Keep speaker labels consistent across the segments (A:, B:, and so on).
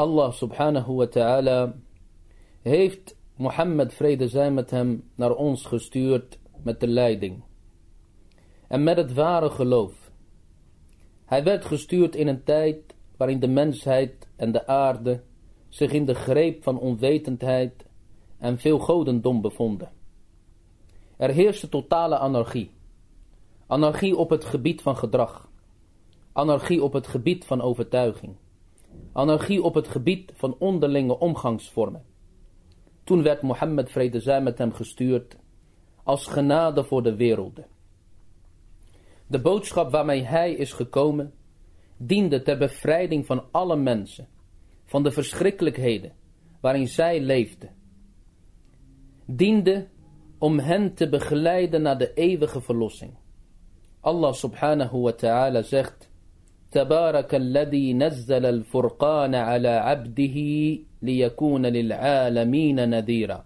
A: Allah subhanahu wa ta'ala heeft Mohammed, vrede zij met hem, naar ons gestuurd met de leiding. En met het ware geloof. Hij werd gestuurd in een tijd waarin de mensheid en de aarde zich in de greep van onwetendheid en veel godendom bevonden. Er heerste totale anarchie. Anarchie op het gebied van gedrag. Anarchie op het gebied van overtuiging. Anarchie op het gebied van onderlinge omgangsvormen. Toen werd Mohammed vrede zij met hem gestuurd als genade voor de werelden. De boodschap waarmee hij is gekomen diende ter bevrijding van alle mensen van de verschrikkelijkheden waarin zij leefden. Diende om hen te begeleiden naar de eeuwige verlossing. Allah subhanahu wa ta'ala zegt تبارك الذي نزل الفرقان على عبده ليكون للعالمين نذيرا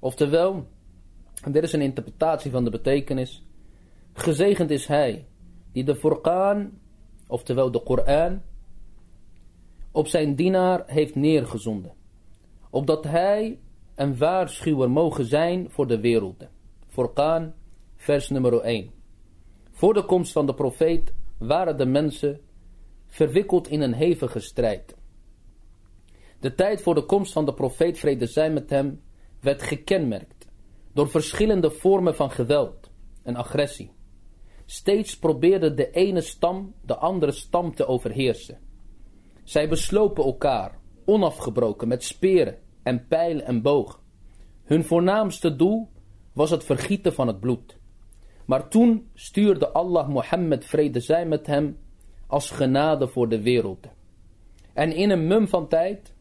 A: Oftewel, dit is een interpretatie van de betekenis. Gezegend is hij die de Furqan, oftewel de Koran, op zijn dienaar heeft neergezonden. Opdat hij een waarschuwer mogen zijn voor de werelden. Furqan, vers nummer 1. Voor de komst van de profeet waren de mensen verwikkeld in een hevige strijd. De tijd voor de komst van de profeet vrede zij met hem werd gekenmerkt door verschillende vormen van geweld en agressie. Steeds probeerde de ene stam de andere stam te overheersen. Zij beslopen elkaar, onafgebroken, met speren en pijlen en boog. Hun voornaamste doel was het vergieten van het bloed. Maar toen stuurde Allah Mohammed vrede zij met hem als genade voor de wereld. En in een mum van tijd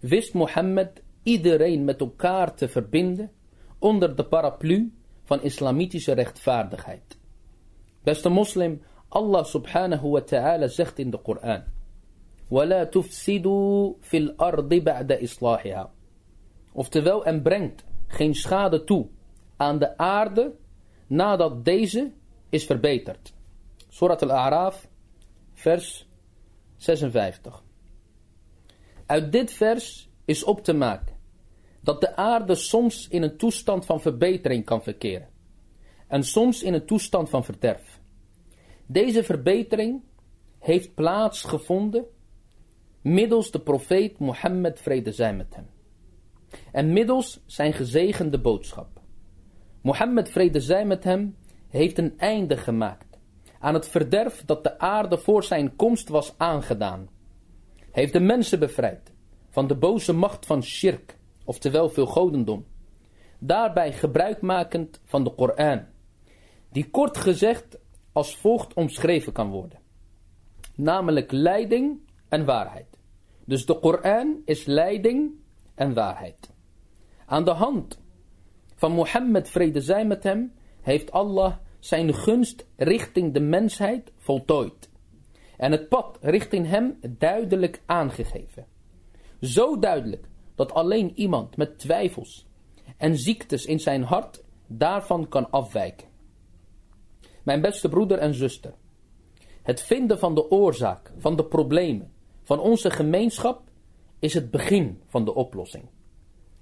A: wist Mohammed iedereen met elkaar te verbinden onder de paraplu van islamitische rechtvaardigheid. Beste moslim, Allah subhanahu wa ta'ala zegt in de Koran. وَلَا تُفْسِدُوا فِي الْأَرْضِ بَعْدَ إِصْلَاحِهَا Oftewel, en brengt geen schade toe aan de aarde nadat deze is verbeterd. Surat al-A'raf, vers 56. Uit dit vers is op te maken dat de aarde soms in een toestand van verbetering kan verkeren en soms in een toestand van verderf. Deze verbetering heeft plaatsgevonden middels de profeet Mohammed vrede zij met hem en middels zijn gezegende boodschap. Mohammed vrede zij met hem heeft een einde gemaakt aan het verderf dat de aarde voor zijn komst was aangedaan. Heeft de mensen bevrijd van de boze macht van shirk, oftewel veel godendom. Daarbij gebruikmakend van de Koran, die kort gezegd als volgt omschreven kan worden. Namelijk leiding en waarheid. Dus de Koran is leiding en waarheid. Aan de hand van Mohammed vrede zij met hem, heeft Allah zijn gunst richting de mensheid voltooid. En het pad richting hem duidelijk aangegeven. Zo duidelijk dat alleen iemand met twijfels en ziektes in zijn hart daarvan kan afwijken. Mijn beste broeder en zuster, het vinden van de oorzaak van de problemen van onze gemeenschap is het begin van de oplossing.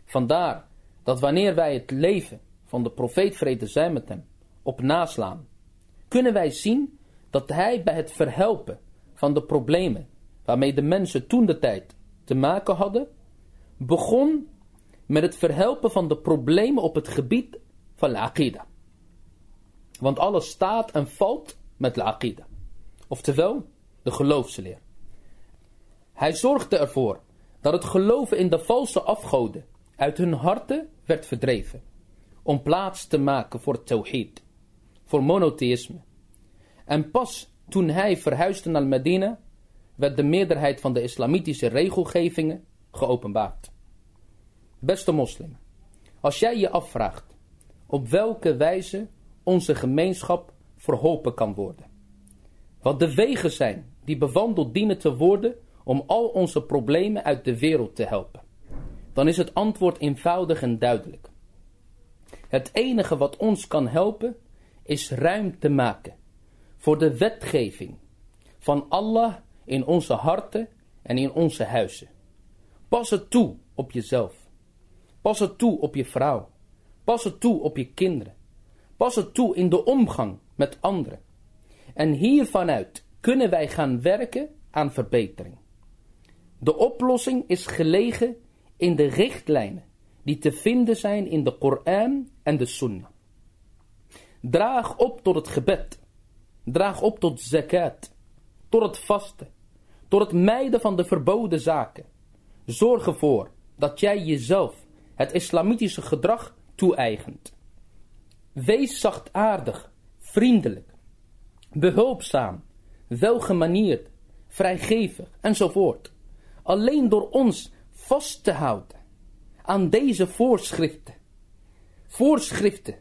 A: Vandaar dat wanneer wij het leven van de profeet vrede zij met hem op naslaan, kunnen wij zien dat hij bij het verhelpen van de problemen waarmee de mensen toen de tijd te maken hadden, begon met het verhelpen van de problemen op het gebied van al-aqida. Want alles staat en valt met al-aqida. Oftewel, de geloofsleer. Hij zorgde ervoor dat het geloven in de valse afgoden uit hun harten werd verdreven. Om plaats te maken voor tawhid, voor monotheïsme. En pas toen hij verhuisde naar Medina, werd de meerderheid van de islamitische regelgevingen geopenbaard. Beste moslim, als jij je afvraagt op welke wijze onze gemeenschap verholpen kan worden. Wat de wegen zijn die bewandeld dienen te worden om al onze problemen uit de wereld te helpen. Dan is het antwoord eenvoudig en duidelijk. Het enige wat ons kan helpen is ruimte maken voor de wetgeving van Allah in onze harten en in onze huizen. Pas het toe op jezelf. Pas het toe op je vrouw. Pas het toe op je kinderen. Pas het toe in de omgang met anderen. En hiervanuit kunnen wij gaan werken aan verbetering. De oplossing is gelegen in de richtlijnen die te vinden zijn in de Koran en de Sunnah. Draag op tot het gebed. Draag op tot zakat. Tot het vasten. Tot het mijden van de verboden zaken. Zorg ervoor dat jij jezelf het islamitische gedrag toe-eigent. Wees zachtaardig, vriendelijk, behulpzaam, welgemanierd, vrijgevig enzovoort. Alleen door ons vast te houden aan deze voorschriften. Voorschriften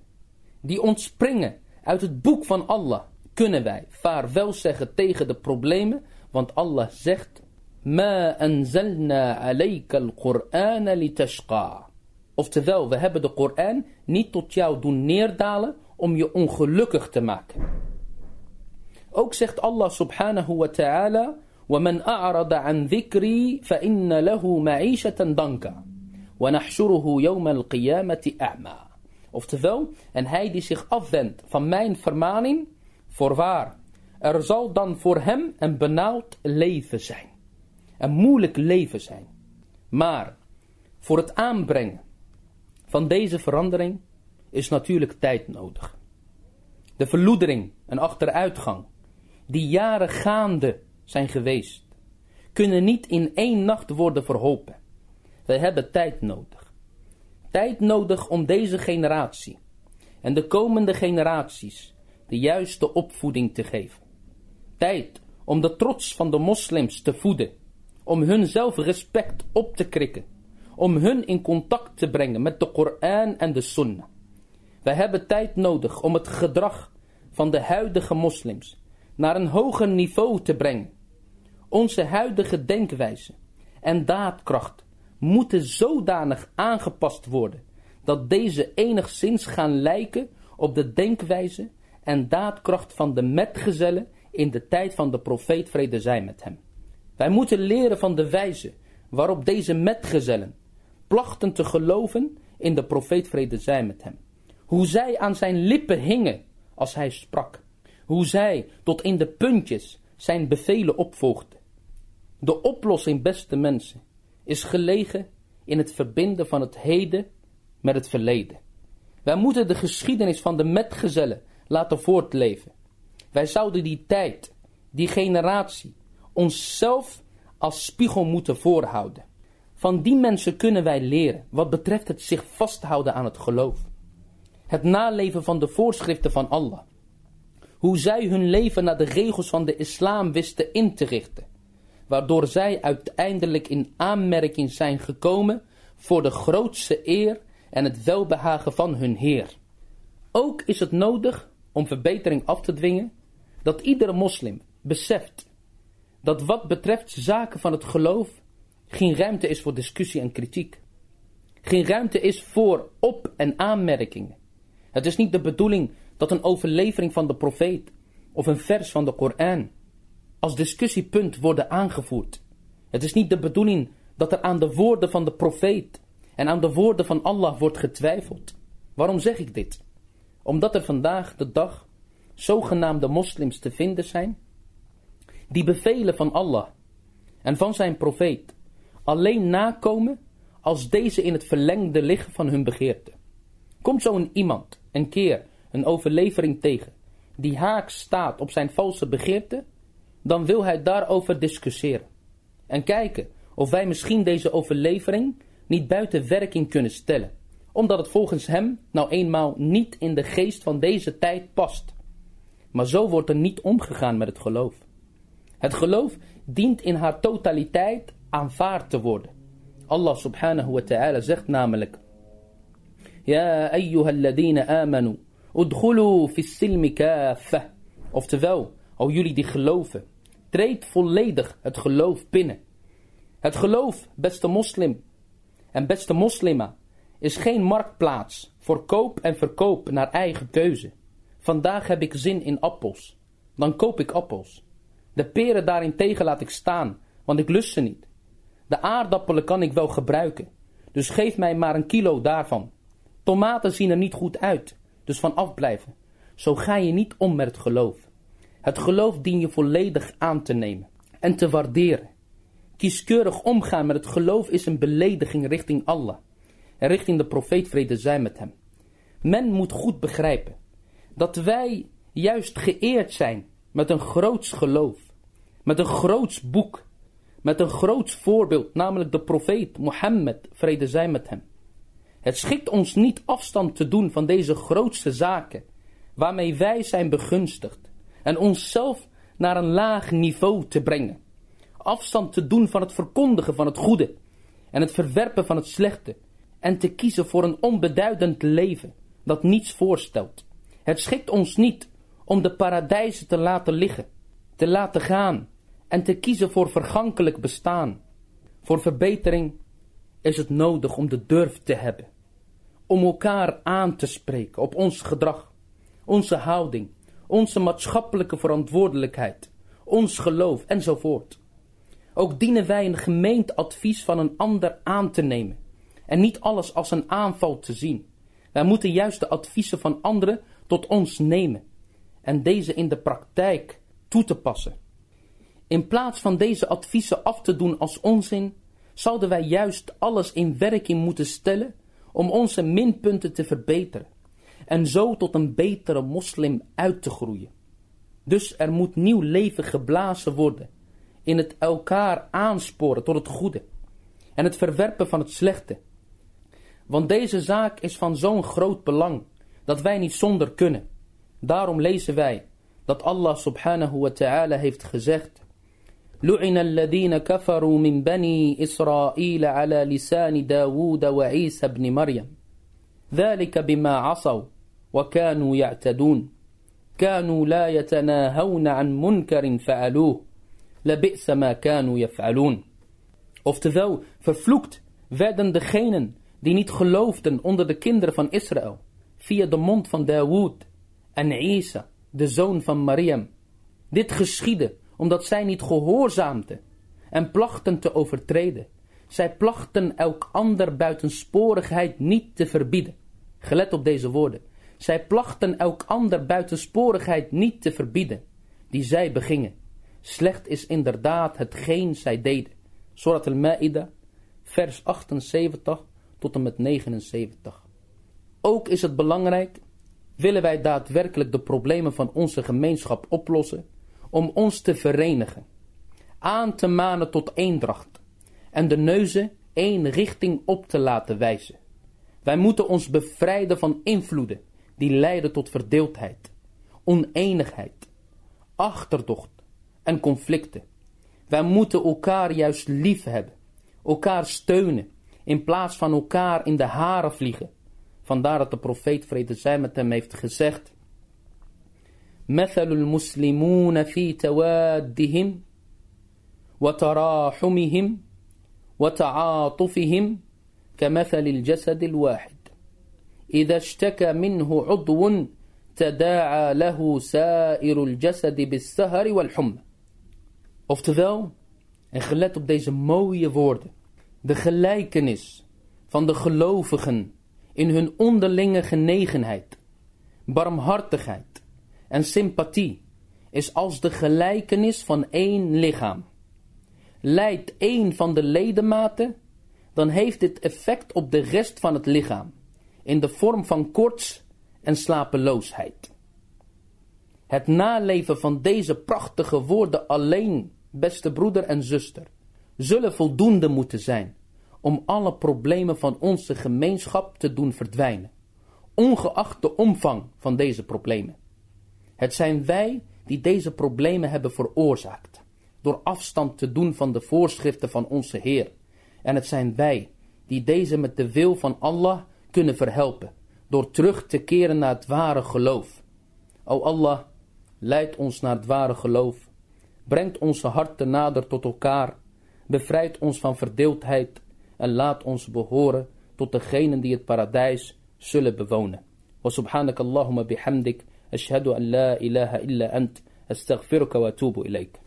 A: die ontspringen uit het boek van Allah kunnen wij vaarwel zeggen tegen de problemen, want Allah zegt Ma anzalna alayka al-Qur'ana litashqa. Oftewel, we hebben de Koran niet tot jou doen neerdalen om je ongelukkig te maken. Ook zegt Allah subhanahu wa ta'ala وَمَنْ أَعْرَضَ عَنْ ذِكْرِي فَإِنَّ لَهُ مَعِيشَةً ضَنْكًا وَنَحْشُرُهُ يَوْمَ الْقِيَامَةِ أَعْمَى Oftewel, en hij die zich afwendt van mijn vermaning, voorwaar, er zal dan voor hem een benauwd leven zijn. Een moeilijk leven zijn. Maar, voor het aanbrengen van deze verandering is natuurlijk tijd nodig. De verloedering en achteruitgang, die jaren gaande zijn geweest, kunnen niet in één nacht worden verholpen. Wij hebben tijd nodig. Tijd nodig om deze generatie en de komende generaties de juiste opvoeding te geven. Tijd om de trots van de moslims te voeden, om hun zelfrespect op te krikken om hun in contact te brengen met de Koran en de Sunnah. Wij hebben tijd nodig om het gedrag van de huidige moslims naar een hoger niveau te brengen. Onze huidige denkwijze en daadkracht moeten zodanig aangepast worden dat deze enigszins gaan lijken op de denkwijze en daadkracht van de metgezellen in de tijd van de profeet vrede zij met hem. Wij moeten leren van de wijze waarop deze metgezellen plachten te geloven in de profeet vrede zij met hem. Hoe zij aan zijn lippen hingen als hij sprak. Hoe zij tot in de puntjes zijn bevelen opvolgden. De oplossing, beste mensen, is gelegen in het verbinden van het heden met het verleden. Wij moeten de geschiedenis van de metgezellen laten voortleven. Wij zouden die tijd, die generatie, onszelf als spiegel moeten voorhouden. Van die mensen kunnen wij leren wat betreft het zich vasthouden aan het geloof. Het naleven van de voorschriften van Allah. Hoe zij hun leven naar de regels van de islam wisten in te richten. Waardoor zij uiteindelijk in aanmerking zijn gekomen voor de grootste eer en het welbehagen van hun Heer. Ook is het nodig om verbetering af te dwingen dat iedere moslim beseft dat wat betreft zaken van het geloof geen ruimte is voor discussie en kritiek. Geen ruimte is voor op- en aanmerkingen. Het is niet de bedoeling dat een overlevering van de profeet of een vers van de Koran als discussiepunt worden aangevoerd. Het is niet de bedoeling dat er aan de woorden van de profeet en aan de woorden van Allah wordt getwijfeld. Waarom zeg ik dit? Omdat er vandaag de dag zogenaamde moslims te vinden zijn die bevelen van Allah en van zijn profeet alleen nakomen als deze in het verlengde liggen van hun begeerte. Komt zo'n iemand een keer een overlevering tegen die haak staat op zijn valse begeerte, dan wil hij daarover discussiëren en kijken of wij misschien deze overlevering niet buiten werking kunnen stellen, omdat het volgens hem nou eenmaal niet in de geest van deze tijd past. Maar zo wordt er niet omgegaan met het geloof. Het geloof dient in haar totaliteit aanvaard te worden. Allah subhanahu wa ta'ala zegt namelijk Ja alladhina amanu udkhulu fi silmi kaffah Oftewel, al jullie die geloven, treed volledig het geloof binnen. Het geloof, beste moslim en beste moslima, is geen marktplaats voor koop en verkoop naar eigen keuze. Vandaag heb ik zin in appels, dan koop ik appels. De peren daarentegen laat ik staan, want ik lust ze niet. De aardappelen kan ik wel gebruiken, dus geef mij maar een kilo daarvan. Tomaten zien er niet goed uit, dus van afblijven. Zo ga je niet om met het geloof. Het geloof dien je volledig aan te nemen en te waarderen. Kieskeurig omgaan met het geloof is een belediging richting Allah en richting de profeet vrede zij met hem. Men moet goed begrijpen dat wij juist geëerd zijn met een groots geloof, met een groots boek, met een groots voorbeeld, namelijk de profeet Mohammed, vrede zij met hem. Het schikt ons niet afstand te doen van deze grootste zaken, waarmee wij zijn begunstigd, en onszelf naar een laag niveau te brengen. Afstand te doen van het verkondigen van het goede en het verwerpen van het slechte, en te kiezen voor een onbeduidend leven dat niets voorstelt. Het schikt ons niet om de paradijzen te laten liggen, te laten gaan en te kiezen voor vergankelijk bestaan. Voor verbetering is het nodig om de durf te hebben, om elkaar aan te spreken op ons gedrag, onze houding, onze maatschappelijke verantwoordelijkheid, ons geloof enzovoort. Ook dienen wij een gemeend advies van een ander aan te nemen en niet alles als een aanval te zien. Wij moeten juist de adviezen van anderen tot ons nemen en deze in de praktijk toe te passen. In plaats van deze adviezen af te doen als onzin, zouden wij juist alles in werking moeten stellen om onze minpunten te verbeteren en zo tot een betere moslim uit te groeien. Dus er moet nieuw leven geblazen worden in het elkaar aansporen tot het goede en het verwerpen van het slechte. Want deze zaak is van zo'n groot belang dat wij niet zonder kunnen. Daarom lezen wij dat Allah subhanahu wa ta'ala heeft gezegd لعن الذين كفروا من بني إسرائيل على لسان داود وعيسى بن مريم ذلك بما عصوا وكانوا يعتدون كانوا لا يتناهون عن منكر فعلوه لبئس ما كانوا يفعلون Oftewel, vervloekt werden degenen die niet geloofden onder de kinderen van Israël, via de mond van Dawood en Isa, de zoon van Mariam. Dit geschiedde omdat zij niet gehoorzaamden en plachten te overtreden. Zij plachten elk ander buitensporigheid niet te verbieden. Gelet op deze woorden. Zij plachten elk ander buitensporigheid niet te verbieden, die zij begingen. Slecht is inderdaad hetgeen zij deden. Surat al-Ma'idah, vers 78 tot en met 79. Ook is het belangrijk, willen wij daadwerkelijk de problemen van onze gemeenschap oplossen, om ons te verenigen, aan te manen tot eendracht en de neuzen één richting op te laten wijzen. Wij moeten ons bevrijden van invloeden die leiden tot verdeeldheid, oneenigheid, achterdocht en conflicten. Wij moeten elkaar juist lief hebben, elkaar steunen in plaats van elkaar in de haren vliegen. Vandaar dat de profeet vrede zij met hem heeft gezegd. مثل المسلمون في توادهم وتراحمهم وتعاطفهم كمثل الجسد الواحد إذا اشتكى منه عضو تداعى له سائر الجسد بالسهر والحمى Oftewel, en gelet op deze mooie woorden, de gelijkenis van de gelovigen in hun onderlinge genegenheid, barmhartigheid en sympathie is als de gelijkenis van één lichaam. Leidt één van de ledematen, dan heeft dit effect op de rest van het lichaam, in de vorm van koorts en slapeloosheid. Het naleven van deze prachtige woorden alleen, beste broeder en zuster, zullen voldoende moeten zijn om alle problemen van onze gemeenschap te doen verdwijnen, ongeacht de omvang van deze problemen. Het zijn wij die deze problemen hebben veroorzaakt, door afstand te doen van de voorschriften van onze Heer En het zijn wij die deze met de wil van Allah kunnen verhelpen. Door terug te keren naar het ware geloof. O Allah, leid ons naar het ware geloof. Brengt onze harten nader tot elkaar. Bevrijd ons van verdeeldheid. En laat ons behoren tot degenen die het paradijs zullen bewonen. Wa subhanak Allahumma bihamdik. Ashhadu an la ilaha illa ant. Astaghfiruka wa atubu ilayk.